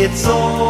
it's all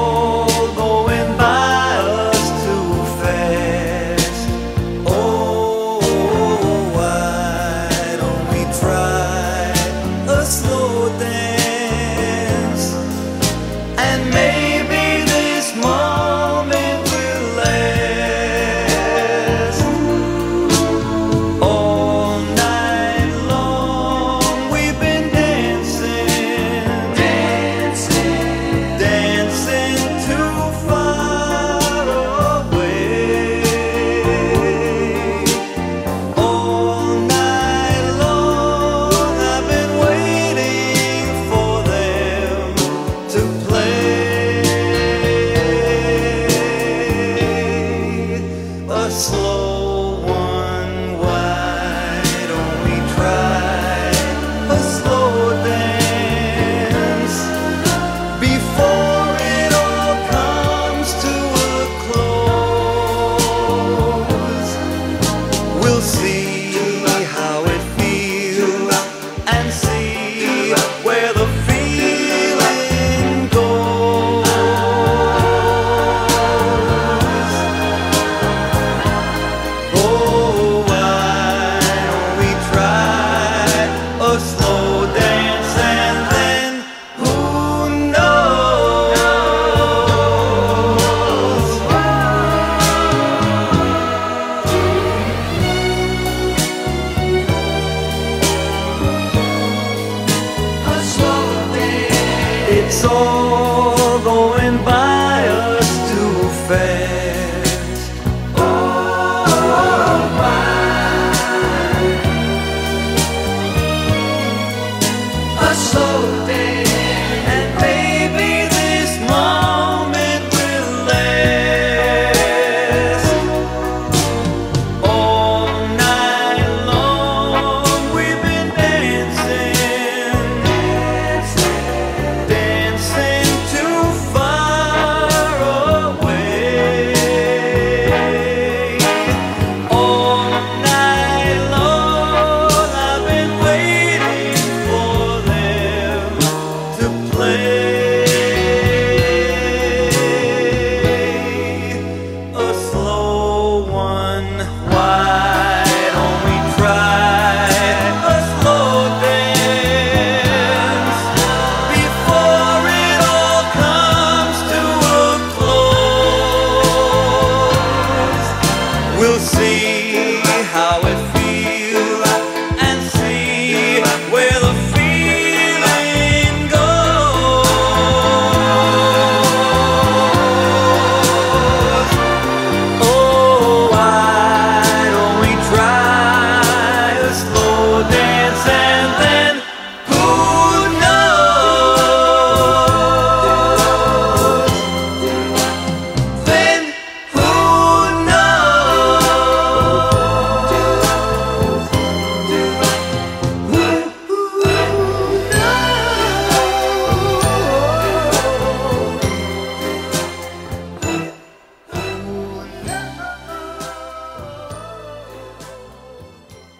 It's all long,